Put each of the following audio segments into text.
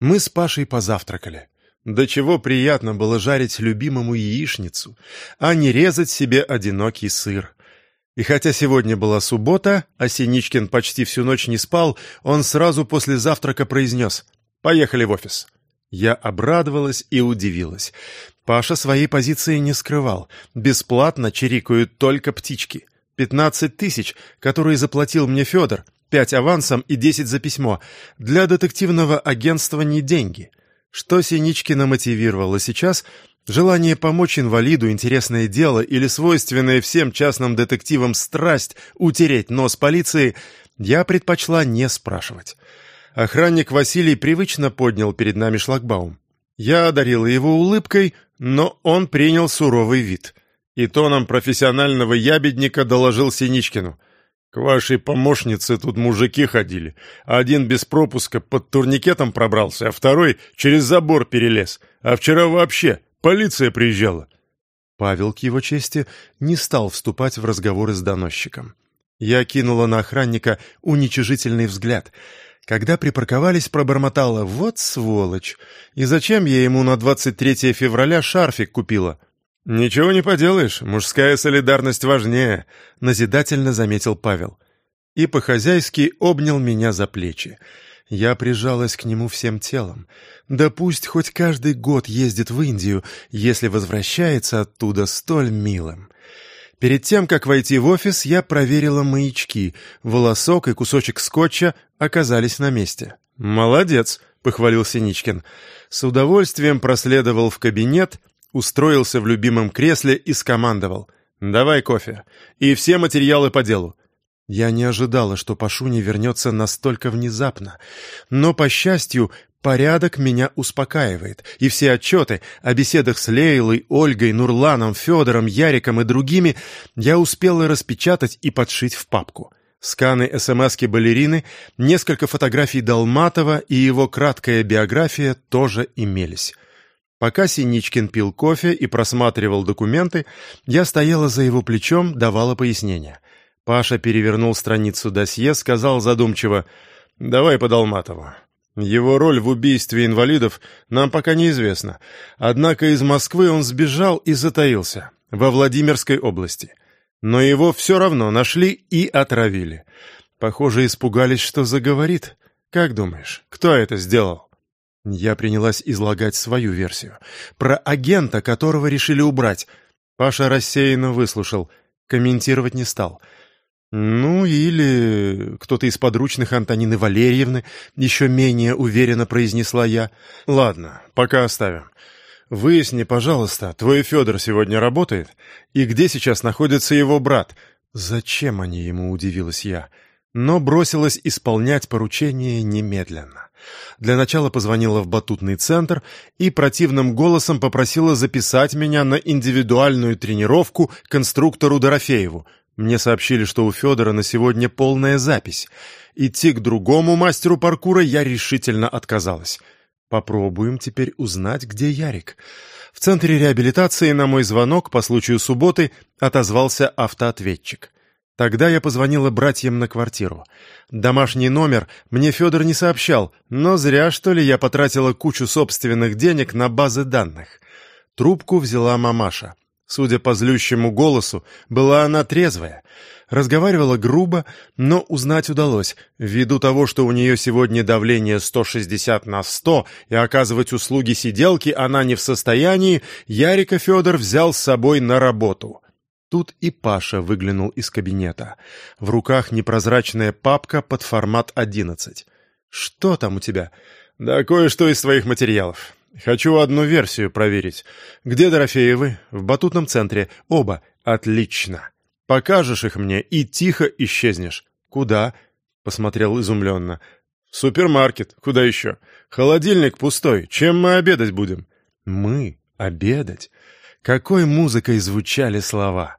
Мы с Пашей позавтракали. До чего приятно было жарить любимому яичницу, а не резать себе одинокий сыр. И хотя сегодня была суббота, а Синичкин почти всю ночь не спал, он сразу после завтрака произнес «Поехали в офис». Я обрадовалась и удивилась. Паша своей позиции не скрывал. Бесплатно чирикают только птички. Пятнадцать тысяч, которые заплатил мне Федор, пять авансом и десять за письмо. Для детективного агентства не деньги. Что Синичкина мотивировало сейчас? Желание помочь инвалиду, интересное дело или свойственная всем частным детективам страсть утереть нос полиции, я предпочла не спрашивать. Охранник Василий привычно поднял перед нами шлагбаум. Я одарила его улыбкой, но он принял суровый вид. И тоном профессионального ябедника доложил Синичкину — к вашей помощнице тут мужики ходили. Один без пропуска под турникетом пробрался, а второй через забор перелез. А вчера вообще полиция приезжала. Павел, к его чести, не стал вступать в разговоры с доносчиком. Я кинула на охранника уничижительный взгляд. Когда припарковались, пробормотала «Вот сволочь! И зачем я ему на 23 февраля шарфик купила?» «Ничего не поделаешь, мужская солидарность важнее», — назидательно заметил Павел. И по-хозяйски обнял меня за плечи. Я прижалась к нему всем телом. Да пусть хоть каждый год ездит в Индию, если возвращается оттуда столь милым. Перед тем, как войти в офис, я проверила маячки. Волосок и кусочек скотча оказались на месте. «Молодец», — похвалил Синичкин. С удовольствием проследовал в кабинет, устроился в любимом кресле и скомандовал «Давай кофе и все материалы по делу». Я не ожидала, что Пашуня вернется настолько внезапно, но, по счастью, порядок меня успокаивает, и все отчеты о беседах с Лейлой, Ольгой, Нурланом, Федором, Яриком и другими я успела распечатать и подшить в папку. Сканы СМСки балерины, несколько фотографий Долматова и его краткая биография тоже имелись. Пока Синичкин пил кофе и просматривал документы, я стояла за его плечом, давала пояснения. Паша перевернул страницу досье, сказал задумчиво «Давай по Долматову». Его роль в убийстве инвалидов нам пока неизвестна. Однако из Москвы он сбежал и затаился, во Владимирской области. Но его все равно нашли и отравили. Похоже, испугались, что заговорит. Как думаешь, кто это сделал? Я принялась излагать свою версию. Про агента, которого решили убрать. Паша рассеянно выслушал. Комментировать не стал. «Ну, или кто-то из подручных Антонины Валерьевны, еще менее уверенно произнесла я. Ладно, пока оставим. Выясни, пожалуйста, твой Федор сегодня работает? И где сейчас находится его брат? Зачем они ему, удивилась я но бросилась исполнять поручение немедленно. Для начала позвонила в батутный центр и противным голосом попросила записать меня на индивидуальную тренировку конструктору Дорофееву. Мне сообщили, что у Федора на сегодня полная запись. Идти к другому мастеру паркура я решительно отказалась. Попробуем теперь узнать, где Ярик. В центре реабилитации на мой звонок по случаю субботы отозвался автоответчик. Тогда я позвонила братьям на квартиру. Домашний номер мне Федор не сообщал, но зря, что ли, я потратила кучу собственных денег на базы данных. Трубку взяла мамаша. Судя по злющему голосу, была она трезвая. Разговаривала грубо, но узнать удалось. Ввиду того, что у нее сегодня давление 160 на 100 и оказывать услуги сиделки она не в состоянии, Ярика Федор взял с собой на работу. Тут и Паша выглянул из кабинета. В руках непрозрачная папка под формат 11. «Что там у тебя?» «Да кое-что из твоих материалов. Хочу одну версию проверить. Где Дорофеевы?» «В батутном центре. Оба. Отлично. Покажешь их мне и тихо исчезнешь». «Куда?» — посмотрел изумленно. «В супермаркет. Куда еще? Холодильник пустой. Чем мы обедать будем?» «Мы? Обедать?» Какой музыкой звучали слова!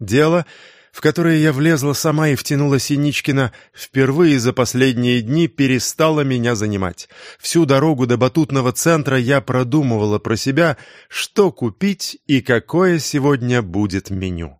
Дело, в которое я влезла сама и втянула Синичкина, впервые за последние дни перестало меня занимать. Всю дорогу до батутного центра я продумывала про себя, что купить и какое сегодня будет меню.